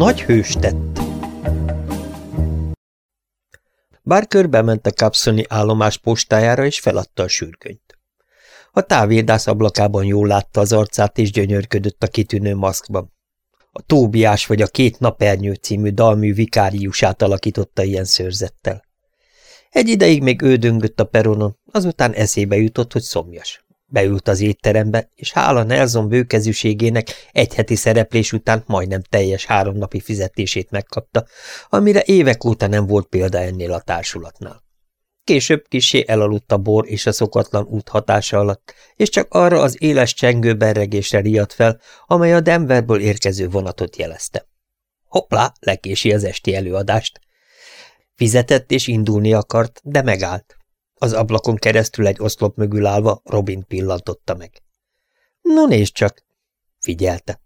nagy hős tett. Barker bement a Capsoni állomás postájára, és feladta a sürgönyt. A távirdász ablakában jól látta az arcát, és gyönyörködött a kitűnő maszkban. A Tóbiás vagy a Két Napernyő című dalmű vikáriusát alakította ilyen szőrzettel. Egy ideig még ő döngött a peronon, azután eszébe jutott, hogy szomjas. Beült az étterembe, és hála Nelson bőkezűségének egy heti szereplés után majdnem teljes háromnapi fizetését megkapta, amire évek óta nem volt példa ennél a társulatnál. Később kisé elaludt a bor és a szokatlan út hatása alatt, és csak arra az éles csengő berregésre riadt fel, amely a Denverből érkező vonatot jelezte. Hoppá, lekési az esti előadást. Fizetett és indulni akart, de megállt. Az ablakon keresztül egy oszlop mögül állva Robin pillantotta meg. No nézd csak! Figyelte.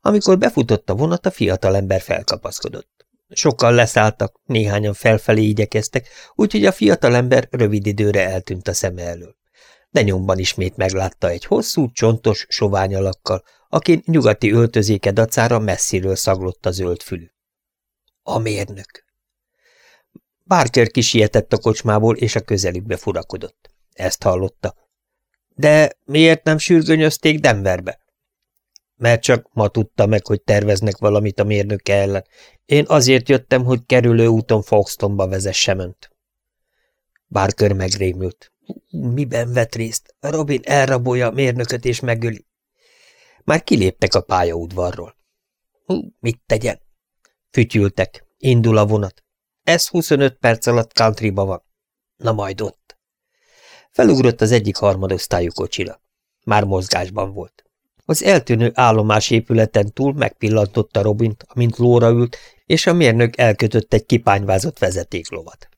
Amikor befutott a vonat, a fiatalember felkapaszkodott. Sokan leszálltak, néhányan felfelé igyekeztek, úgyhogy a fiatalember rövid időre eltűnt a szeme elől. De nyomban ismét meglátta egy hosszú, csontos, sovány alakkal, akin nyugati öltözéke dacára messziről szaglott a zöld fülű. A mérnök. Barker kisietett a kocsmából, és a közelükbe furakodott. Ezt hallotta. De miért nem sürgönyözték Denverbe? Mert csak ma tudta meg, hogy terveznek valamit a mérnöke ellen. Én azért jöttem, hogy kerülő úton Foxtonba vezessem önt. Barker megrémült. Miben vett részt? Robin elrabolja a mérnököt és megöli. Már kiléptek a pályaudvarról. Mit tegyen? Fütyültek. Indul a vonat. Ez 25 perc alatt countryba van. Na majd ott. Felugrott az egyik harmadosztályú kocsira. Már mozgásban volt. Az eltűnő állomás épületen túl megpillantotta Robint, amint lóra ült, és a mérnök elkötött egy kipányvázott vezetéklovat.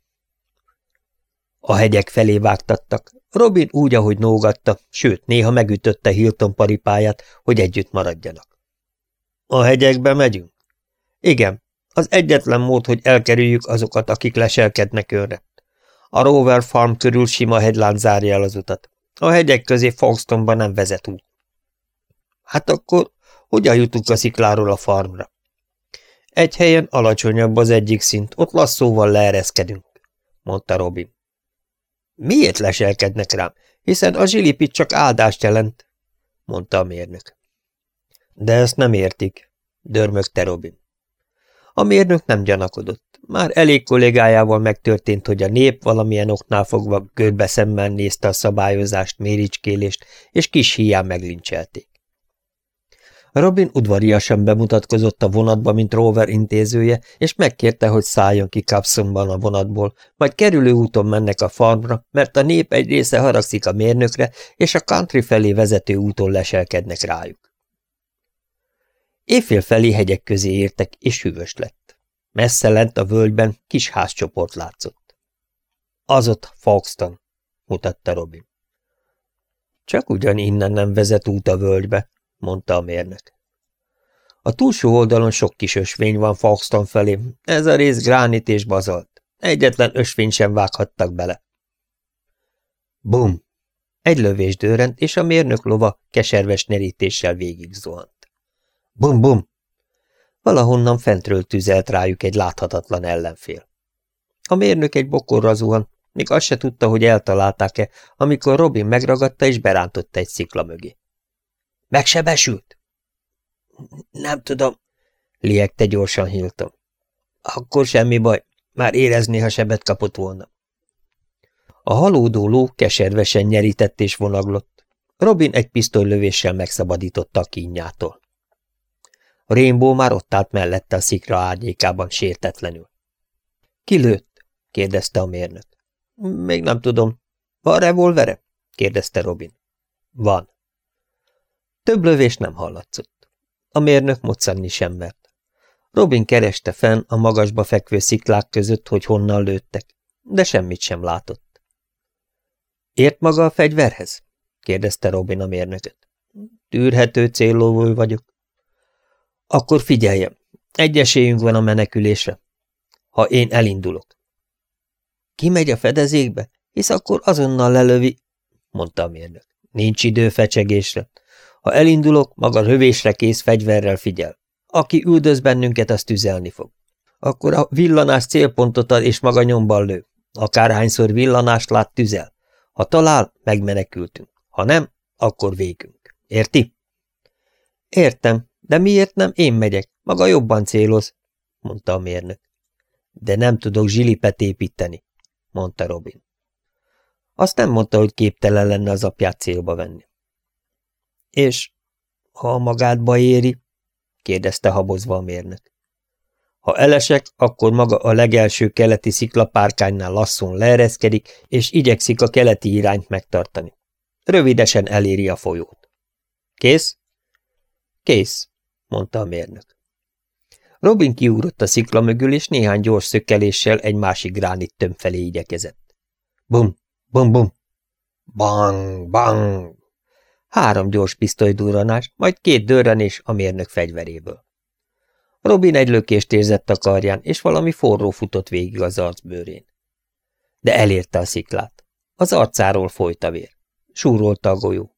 A hegyek felé vágtattak. Robin úgy, ahogy nógatta, sőt, néha megütötte Hilton paripáját, hogy együtt maradjanak. A hegyekbe megyünk? Igen, az egyetlen mód, hogy elkerüljük azokat, akik leselkednek önre. A Rover Farm körül sima hegylánc zárja el az utat. A hegyek közé Foxtonba nem vezet út. Hát akkor hogyan jutunk a szikláról a farmra? Egy helyen alacsonyabb az egyik szint, ott lasszóval leereszkedünk, mondta Robin. Miért leselkednek rám? Hiszen a zsilipit csak áldást jelent, mondta a mérnök. De ezt nem értik, dörmögte Robin. A mérnök nem gyanakodott. Már elég kollégájával megtörtént, hogy a nép valamilyen oknál fogva görbe szemmel nézte a szabályozást, méricskélést, és kis hián meglincselték. Robin udvariasan bemutatkozott a vonatba, mint Rover intézője, és megkérte, hogy szálljon ki Capsonban a vonatból, majd kerülő úton mennek a farmra, mert a nép egy része haragszik a mérnökre, és a country felé vezető úton leselkednek rájuk. Éjfél felé hegyek közé értek, és hűvös lett. Messze lent a völgyben kis házcsoport látszott. Az ott Foxton, mutatta Robin. Csak ugyan innen nem vezet út a völgybe, mondta a mérnök. A túlsó oldalon sok kis ösvény van Foxton felé, ez a rész gránit és bazalt. Egyetlen ösvény sem vághattak bele. Bum! Egy lövés dőrent, és a mérnök lova keserves nerítéssel végig zuhant. Bum-bum! Valahonnan fentről tüzelt rájuk egy láthatatlan ellenfél. A mérnök egy bokorra zuhan, még azt se tudta, hogy eltalálták-e, amikor Robin megragadta és berántotta egy szikla mögé. Megsebesült? Nem tudom, liegte gyorsan Hilton. Akkor semmi baj, már érezni, ha sebet kapott volna. A halódó ló keservesen nyerített és vonaglott. Robin egy pisztolylövéssel megszabadította a kínjától. Rainbow már ott állt mellette a szikra árnyékában sértetlenül. – Ki lőtt? – kérdezte a mérnök. – Még nem tudom. – Van revolvere? – kérdezte Robin. – Van. Több lövés nem hallatszott. A mérnök moccanni sem mert. Robin kereste fenn a magasba fekvő sziklák között, hogy honnan lőttek, de semmit sem látott. – Ért maga a fegyverhez? – kérdezte Robin a mérnököt. – Tűrhető céllovó vagyok. Akkor figyeljem, egy esélyünk van a menekülésre. Ha én elindulok. Kimegy a fedezékbe, hisz akkor azonnal lelövi, mondta a mérnök. Nincs idő fecsegésre. Ha elindulok, maga rövésre kész fegyverrel figyel. Aki üldöz bennünket, azt tüzelni fog. Akkor a villanás célpontot ad, és maga nyomban lő. Akárhányszor villanást lát, tüzel. Ha talál, megmenekültünk. Ha nem, akkor végünk. Érti? Értem, de miért nem én megyek? Maga jobban céloz, mondta a mérnök. De nem tudok zsilipet építeni, mondta Robin. Azt nem mondta, hogy képtelen lenne az apját célba venni. És ha magát éri? kérdezte habozva a mérnök. Ha elesek, akkor maga a legelső keleti sziklapárkánynál lasszon leereszkedik, és igyekszik a keleti irányt megtartani. Rövidesen eléri a folyót. Kész? Kész, mondta a mérnök. Robin kiugrott a szikla mögül, és néhány gyors szökkeléssel egy másik gránit tömb felé igyekezett. Bum, bum, bum, bang, bang. Három gyors pisztolydurranás, majd két dörrenés a mérnök fegyveréből. Robin egy lökést érzett a karján, és valami forró futott végig az arcbőrén. De elérte a sziklát. Az arcáról folyt a vér. Súrolta a golyó.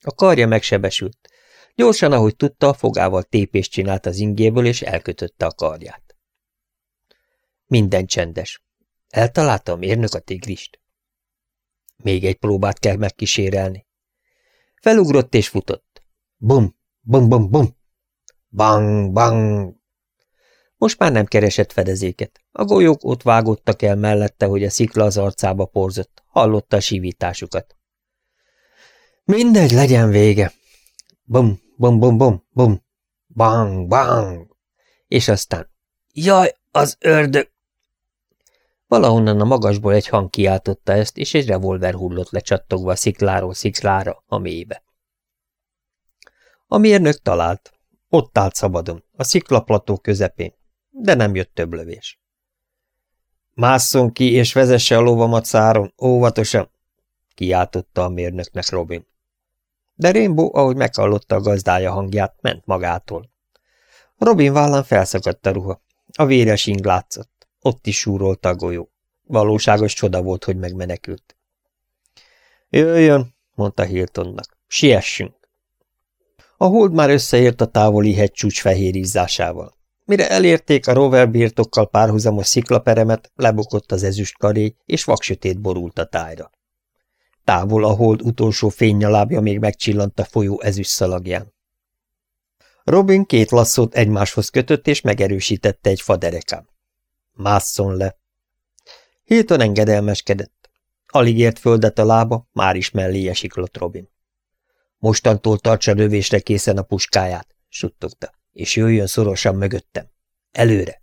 A karja megsebesült. Gyorsan, ahogy tudta, fogával tépést csinált az ingéből, és elkötötte a karját. Minden csendes. Eltalálta a mérnök a tigrist. Még egy próbát kell megkísérelni. Felugrott és futott. Bum, bum, bum, bum. Bang, bang. Most már nem keresett fedezéket. A golyók ott vágottak el mellette, hogy a szikla az arcába porzott. Hallotta a sívításukat. Mindegy, legyen vége. Bum, bum, bum, bum, bum. Bang, bang. És aztán, jaj, az ördög! Valahonnan a magasból egy hang kiáltotta ezt, és egy revolver hullott lecsattogva szikláról sziklára a mélybe. A mérnök talált. Ott állt szabadon, a sziklaplató közepén, de nem jött több lövés. Másszon ki, és vezesse a lovamat száron, óvatosan, kiáltotta a mérnöknek Robin. De Rainbow, ahogy meghallotta a gazdája hangját, ment magától. Robin vállán felszakadt a ruha. A véres ing látszott. Ott is súrolta a golyó. Valóságos csoda volt, hogy megmenekült. Jöjjön, mondta Hiltonnak. Siessünk. A hold már összeért a távoli hegycsúcs fehér izzásával. Mire elérték a rover birtokkal párhuzamos sziklaperemet, lebukott az ezüst karé, és vaksötét borult a tájra. Távol a hold utolsó fénynyalábja még megcsillant a folyó ezüst szalagján. Robin két lasszót egymáshoz kötött, és megerősítette egy faderekám. Másszon le. Hilton engedelmeskedett. Alig ért földet a lába, már is mellé siklott Robin. Mostantól tartsa rövésre készen a puskáját, suttogta, és jöjjön szorosan mögöttem. Előre!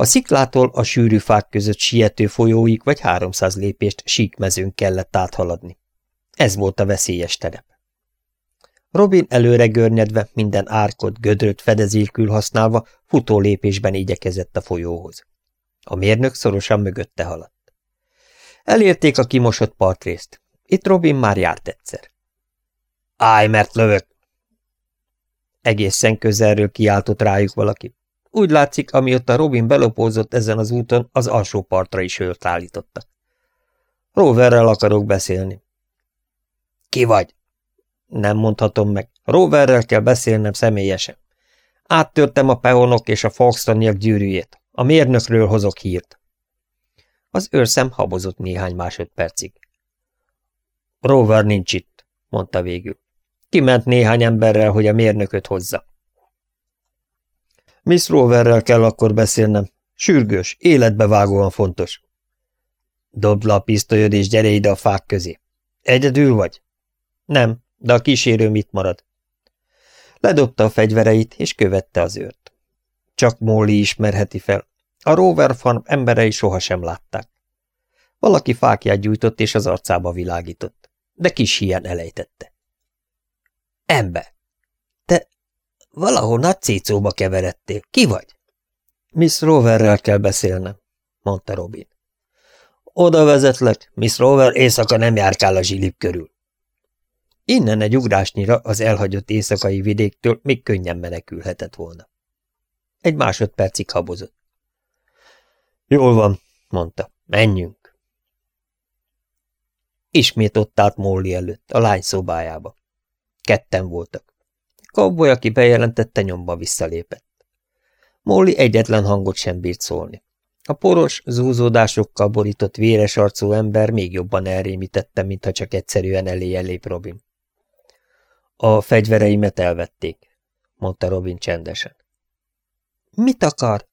A sziklától a sűrű fák között siető folyóig vagy háromszáz lépést síkmezőn kellett áthaladni. Ez volt a veszélyes terep. Robin előre görnyedve, minden árkot, gödröt fedezékül használva, futó lépésben igyekezett a folyóhoz. A mérnök szorosan mögötte haladt. Elérték a kimosott partrészt. Itt Robin már járt egyszer. Állj, mert lövök! Egészen közelről kiáltott rájuk valaki. Úgy látszik, amióta Robin belopózott ezen az úton, az alsó partra is őrt állítottak. Roverrel akarok beszélni. Ki vagy? Nem mondhatom meg. Roverrel kell beszélnem személyesen. Áttörtem a peonok és a Foxtoniak gyűrűjét. A mérnökről hozok hírt. Az őrszem habozott néhány másodpercig. Rover nincs itt, mondta végül. Kiment néhány emberrel, hogy a mérnököt hozza. Miss Roverrel kell akkor beszélnem. Sürgős, életbevágóan fontos. Dobd le a pisztolyod és gyere ide a fák közé. Egyedül vagy? Nem, de a kísérő mit marad? Ledobta a fegyvereit, és követte az őrt. Csak Molly ismerheti fel. A Rover Farm emberei sohasem látták. Valaki fákját gyújtott, és az arcába világított, de kis hián elejtette. Ember! Valahol nagy cécóba keveredtél. Ki vagy? Miss Roverrel kell beszélnem, mondta Robin. Oda vezetlek, Miss Rover éjszaka nem járkál a zsilip körül. Innen egy ugrásnyira az elhagyott éjszakai vidéktől még könnyen menekülhetett volna. Egy másodpercig habozott. Jól van, mondta, menjünk. Ismét ott állt Molly előtt, a lány szobájába. Ketten voltak. Cowboy, aki bejelentette, nyomba visszalépett. Molly egyetlen hangot sem bírt szólni. A poros, zúzódásokkal borított véres arcú ember még jobban elrémítette, mintha csak egyszerűen elé lép Robin. A fegyvereimet elvették, mondta Robin csendesen. Mit akar?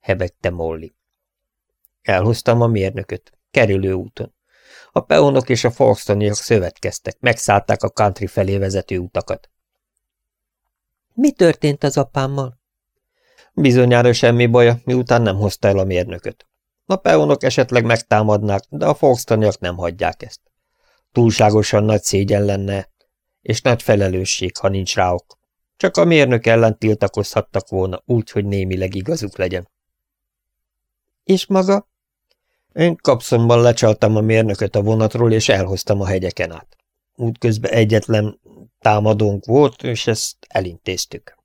hebegte Molly. Elhoztam a mérnököt, kerülő úton. A peonok és a Folkestoniak szövetkeztek, megszállták a country felé vezető utakat. Mi történt az apámmal? Bizonyára semmi baja, miután nem hozta el a mérnököt. A peonok esetleg megtámadnák, de a Folkestoniak nem hagyják ezt. Túlságosan nagy szégyen lenne, és nagy felelősség, ha nincs ráok. Csak a mérnök ellen tiltakozhattak volna, úgy, hogy némileg igazuk legyen. És maga? Én kapszomban lecsaltam a mérnököt a vonatról, és elhoztam a hegyeken át. Útközben egyetlen támadónk volt, és ezt elintéztük.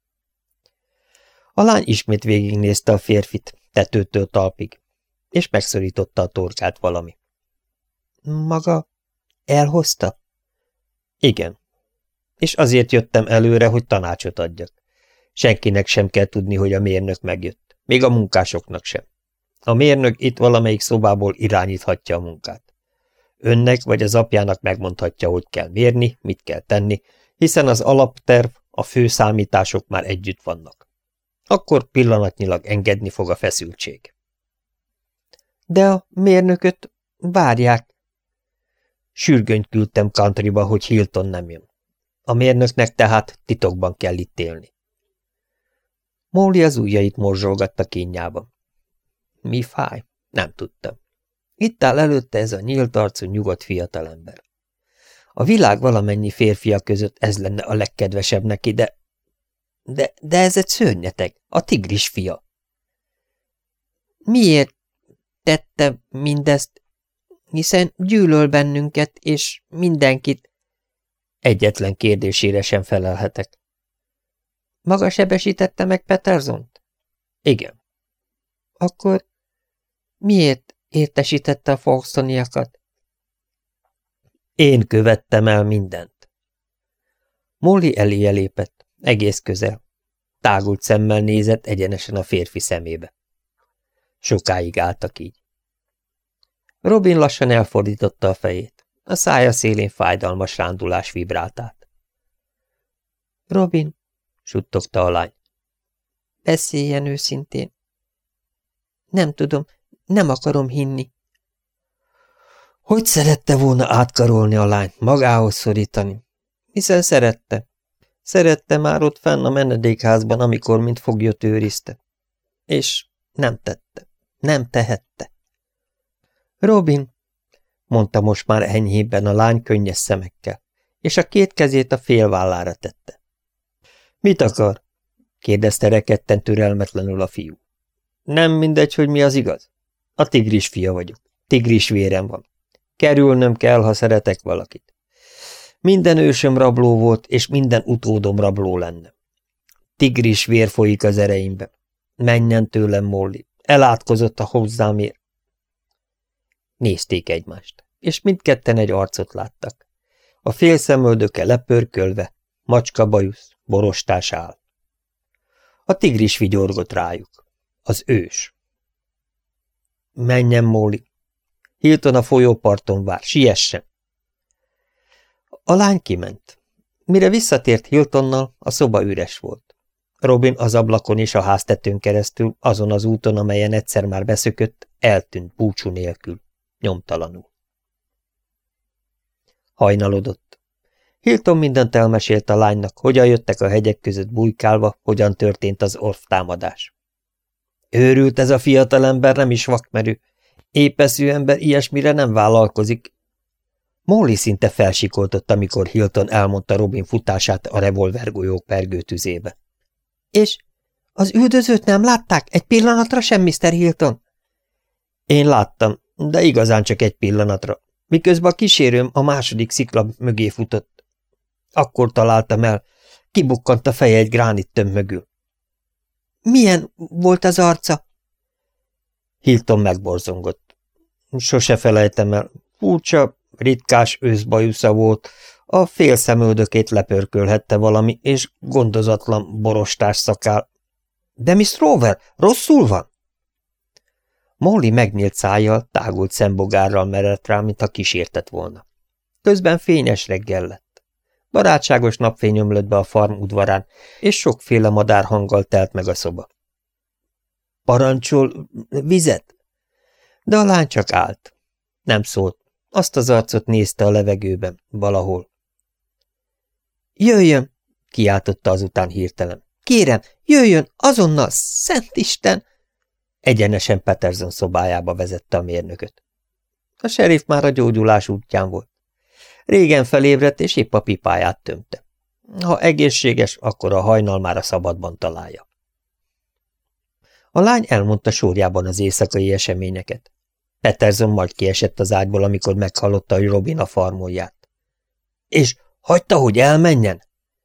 A lány ismét végignézte a férfit, tetőtől talpig, és megszorította a torkát valami. Maga elhozta? Igen. És azért jöttem előre, hogy tanácsot adjak. Senkinek sem kell tudni, hogy a mérnök megjött. Még a munkásoknak sem. A mérnök itt valamelyik szobából irányíthatja a munkát. Önnek vagy az apjának megmondhatja, hogy kell mérni, mit kell tenni, hiszen az alapterv, a fő számítások már együtt vannak. Akkor pillanatnyilag engedni fog a feszültség. De a mérnököt várják. Sürgönyt küldtem countryba, hogy Hilton nem jön. A mérnöknek tehát titokban kell itt élni. Móli az ujjait morzsolgatta kínjában. Mi fáj? Nem tudtam. Itt áll előtte ez a nyílt arcú, nyugodt fiatalember. A világ valamennyi férfia között ez lenne a legkedvesebb neki, de... De, de ez egy szörnyeteg, a tigris fia. Miért tette mindezt? Hiszen gyűlöl bennünket, és mindenkit. Egyetlen kérdésére sem felelhetek. Maga sebesítette meg Petersont? Igen. Akkor miért értesítette a Folkestoniakat? Én követtem el mindent. Molly eléje lépett, egész közel. Tágult szemmel nézett egyenesen a férfi szemébe. Sokáig álltak így. Robin lassan elfordította a fejét. A szája szélén fájdalmas rándulás vibrált. Robin, suttogta a lány. Beszéljen őszintén. Nem tudom, nem akarom hinni. Hogy szerette volna átkarolni a lányt, magához szorítani? Hiszen szerette. Szerette már ott fenn a menedékházban, amikor mint foglyot őrizte. És nem tette. Nem tehette. Robin, mondta most már enyhében a lány könnyes szemekkel, és a két kezét a félvállára tette. Mit akar? kérdezte rekedten türelmetlenül a fiú. Nem mindegy, hogy mi az igaz? A tigris fia vagyok. Tigris vérem van. Kerülnöm kell, ha szeretek valakit. Minden ősöm rabló volt, és minden utódom rabló lenne. Tigris vér folyik az ereimbe. Menjen tőlem, Molly. Elátkozott a hozzámért. Nézték egymást, és mindketten egy arcot láttak. A fél szemöldöke lepörkölve, macska bajusz, borostás áll. A tigris vigyorgott rájuk. Az ős. Menjen, Móli. Hilton a folyóparton vár, siessen. A lány kiment. Mire visszatért Hiltonnal, a szoba üres volt. Robin az ablakon és a háztetőn keresztül, azon az úton, amelyen egyszer már beszökött, eltűnt búcsú nélkül, nyomtalanul. Hajnalodott. Hilton mindent elmesélt a lánynak, hogyan jöttek a hegyek között bujkálva, hogyan történt az orf támadás. Őrült ez a fiatalember, nem is vakmerő. Épeszű ember ilyesmire nem vállalkozik. Molly szinte felsikoltott, amikor Hilton elmondta Robin futását a revolvergolyók pergőtüzébe. És az üldözőt nem látták? Egy pillanatra sem, Mr. Hilton? Én láttam, de igazán csak egy pillanatra, miközben a kísérőm a második szikla mögé futott. Akkor találtam el, kibukkant a feje egy gránit tömb mögül. Milyen volt az arca? Hilton megborzongott. Sose felejtem el. Furcsa, ritkás őszbajusza volt, A fél szemöldökét lepörkölhette valami, és gondozatlan borostás szakál. De Miss Rover, rosszul van? Molly megnyílt szájjal, tágult szembogárral merett rá, mintha kísértett volna. Közben fényes reggel lett. Barátságos napfény ömlött be a farm udvarán, és sokféle madárhanggal telt meg a szoba. Parancsol vizet? De a lány csak állt. Nem szólt. Azt az arcot nézte a levegőben, valahol. Jöjjön! kiáltotta azután hirtelen. Kérem, jöjjön, azonnal, Szent Isten! Egyenesen Peterson szobájába vezette a mérnököt. A serif már a gyógyulás útján volt. Régen felébredt, és épp a pipáját tömte. Ha egészséges, akkor a hajnal már a szabadban találja. A lány elmondta sorjában az éjszakai eseményeket. Peterson majd kiesett az ágyból, amikor meghallotta, hogy Robin a farmolját. – És hagyta, hogy elmenjen?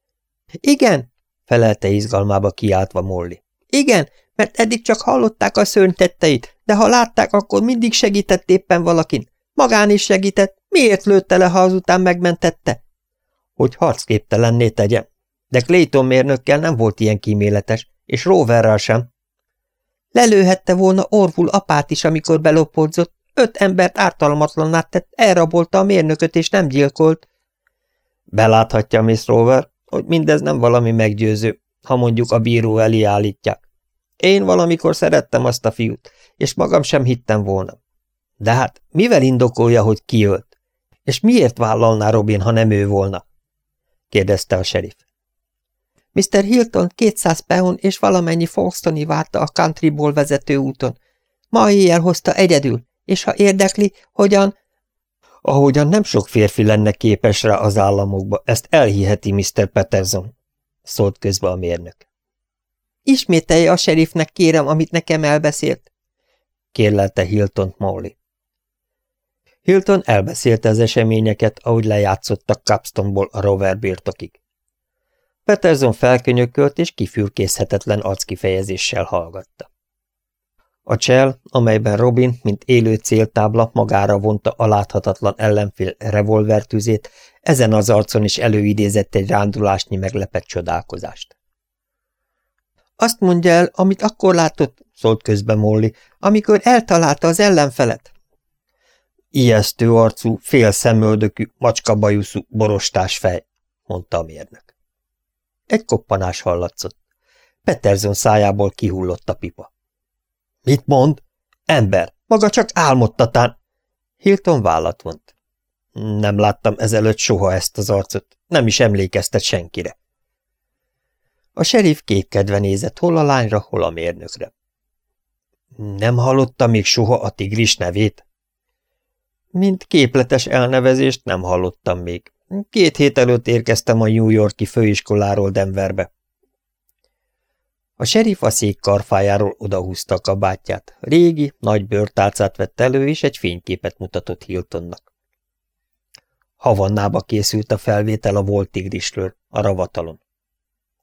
– Igen, felelte izgalmába kiáltva Molly. – Igen, mert eddig csak hallották a szörnytetteit, de ha látták, akkor mindig segített éppen valakin. Magán is segített, miért lőtte le, ha azután megmentette? Hogy harcképtelenné tegye. De Clayton mérnökkel nem volt ilyen kíméletes, és Roverrel sem. Lelőhette volna Orvul apát is, amikor belopódzott. Öt embert ártalmatlanná tett, elrabolta a mérnököt, és nem gyilkolt. Beláthatja, Miss Rover, hogy mindez nem valami meggyőző, ha mondjuk a bíró elé állítják. Én valamikor szerettem azt a fiút, és magam sem hittem volna. De hát mivel indokolja, hogy kiölt? És miért vállalná Robin, ha nem ő volna? kérdezte a serif. Mr. Hilton 200 peon és valamennyi Folkestoni várta a countryból vezető úton. Ma éjjel hozta egyedül, és ha érdekli, hogyan... Ahogyan nem sok férfi lenne képes rá az államokba, ezt elhiheti Mr. Peterson, szólt közbe a mérnök. Ismételje a serifnek, kérem, amit nekem elbeszélt, kérlelte Hilton Molly. Hilton elbeszélte az eseményeket, ahogy lejátszottak Capstonból a rover birtokig. Peterson felkönyökölt és kifürkészhetetlen arckifejezéssel hallgatta. A csel, amelyben Robin, mint élő céltábla magára vonta a láthatatlan ellenfél revolvertűzét, ezen az arcon is előidézett egy rándulásnyi meglepett csodálkozást. Azt mondja el, amit akkor látott, szólt közbe Molly, amikor eltalálta az ellenfelet. Ijesztő arcú, fél szemöldökű, macskabajuszú, borostás fej, mondta a mérnök. Egy koppanás hallatszott. Peterson szájából kihullott a pipa. Mit mond? Ember, maga csak álmodtatán. Hilton vállat vont. Nem láttam ezelőtt soha ezt az arcot, nem is emlékeztet senkire. A serif kékkedve nézett hol a lányra, hol a mérnökre. Nem hallotta még soha a tigris nevét? Mint képletes elnevezést nem hallottam még. Két hét előtt érkeztem a New Yorki főiskoláról Denverbe. A serif a szék karfájáról odahúzta a kabátját. Régi, nagy bőrtálcát vett elő, és egy fényképet mutatott Hiltonnak. Havannába készült a felvétel a volt tigrisről, a ravatalon.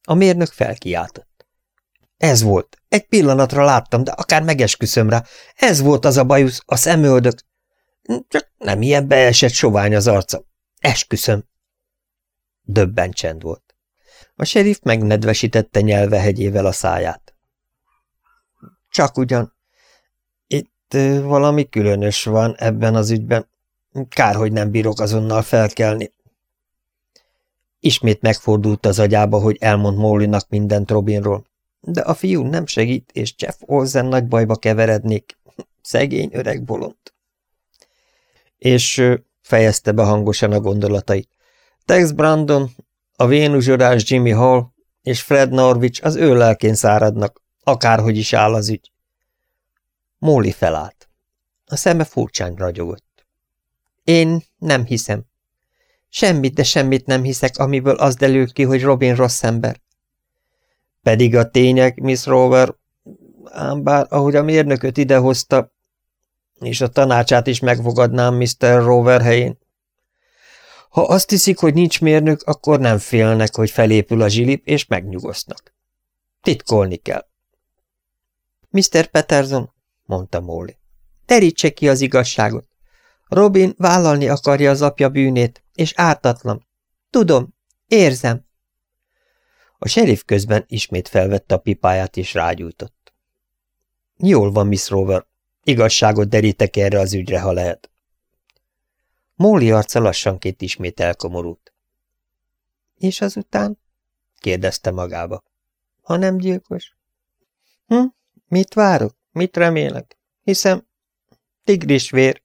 A mérnök felkiáltott. Ez volt. Egy pillanatra láttam, de akár megesküszöm rá. Ez volt az a bajusz, a szemöldök. Csak nem ilyen beesett sovány az arca. Esküszöm. Döbben csend volt. A serif megnedvesítette nyelvehegyével a száját. Csak ugyan. Itt valami különös van ebben az ügyben. Kár, hogy nem bírok azonnal felkelni. Ismét megfordult az agyába, hogy elmond Mollynak mindent Robinról. De a fiú nem segít, és Jeff Olsen nagy bajba keverednék. Szegény öreg bolond. És fejezte be hangosan a gondolatait. Tex Brandon, a vénuzsorás Jimmy Hall és Fred Norwich az ő lelkén száradnak, akárhogy is áll az ügy. Móli felállt. A szeme furcsán ragyogott. Én nem hiszem. Semmit, de semmit nem hiszek, amiből az delül ki, hogy Robin rossz ember. Pedig a tények, Miss Rover, ám bár ahogy a mérnököt idehozta, és a tanácsát is megfogadnám Mr. Rover helyén, ha azt hiszik, hogy nincs mérnök, akkor nem félnek, hogy felépül a zsilip, és megnyugosznak. Titkolni kell. Mr. Peterson, mondta Molly, terítse ki az igazságot. Robin vállalni akarja az apja bűnét, és ártatlan. Tudom, érzem. A serif közben ismét felvette a pipáját és rágyújtott. Jól van, Miss Rover. Igazságot derítek erre az ügyre, ha lehet. Móli arca lassanként ismét elkomorult. És azután? kérdezte magába. Ha nem gyilkos? Hm? Mit várok? Mit remélek? Hiszem, tigrisvér.